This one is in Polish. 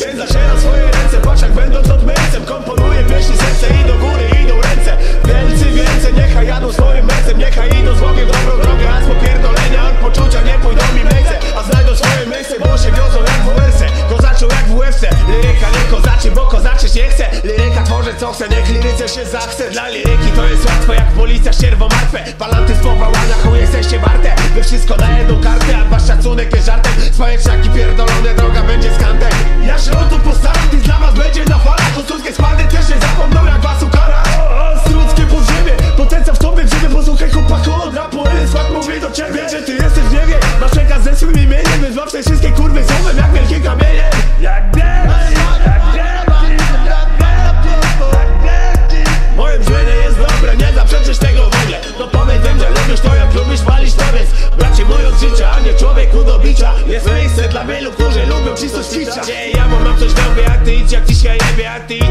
Więc zaciera swoje ręce, patrz jak będąc odmęcem. Komponuję myśli, serce i do góry idą ręce. Wielcy, więcej, niechaj jadą swoim męcem Niechaj idą z Bogiem dobrą drogę A z popierdolenia od poczucia nie pójdą mi mlece A znajdą swoje miejsce, bo się wiozą jak w WRC Kozaczą jak w UFC Liryka nie kozaczy, bo kozaczyć nie chce. Liryka tworzy co chce, niech liryce się zachce. Dla liryki to jest łatwe jak policja ścierwo martwe Palanty z powołania, jesteście warte Wy wszystko na jedną kartę, a wasz szacunek jest żartem. Swoje ze swym imieniem Więc złap te wszystkie kurwy słowem jak wielkie kamienie. Jak wielki, jak wielki, jak wielki Moje brzmienie jest dobre, nie zaprzeczysz tego w ogóle. No powiedz wiem, że lubisz to jak lubisz palić to więc Bracie mój od życia, a nie człowieku do bicia Jest miejsce dla wielu, którzy lubią czystość cicia Gdzie ja mam coś gębie, a ty idź jak dzisiaj jebie A ty idź. jak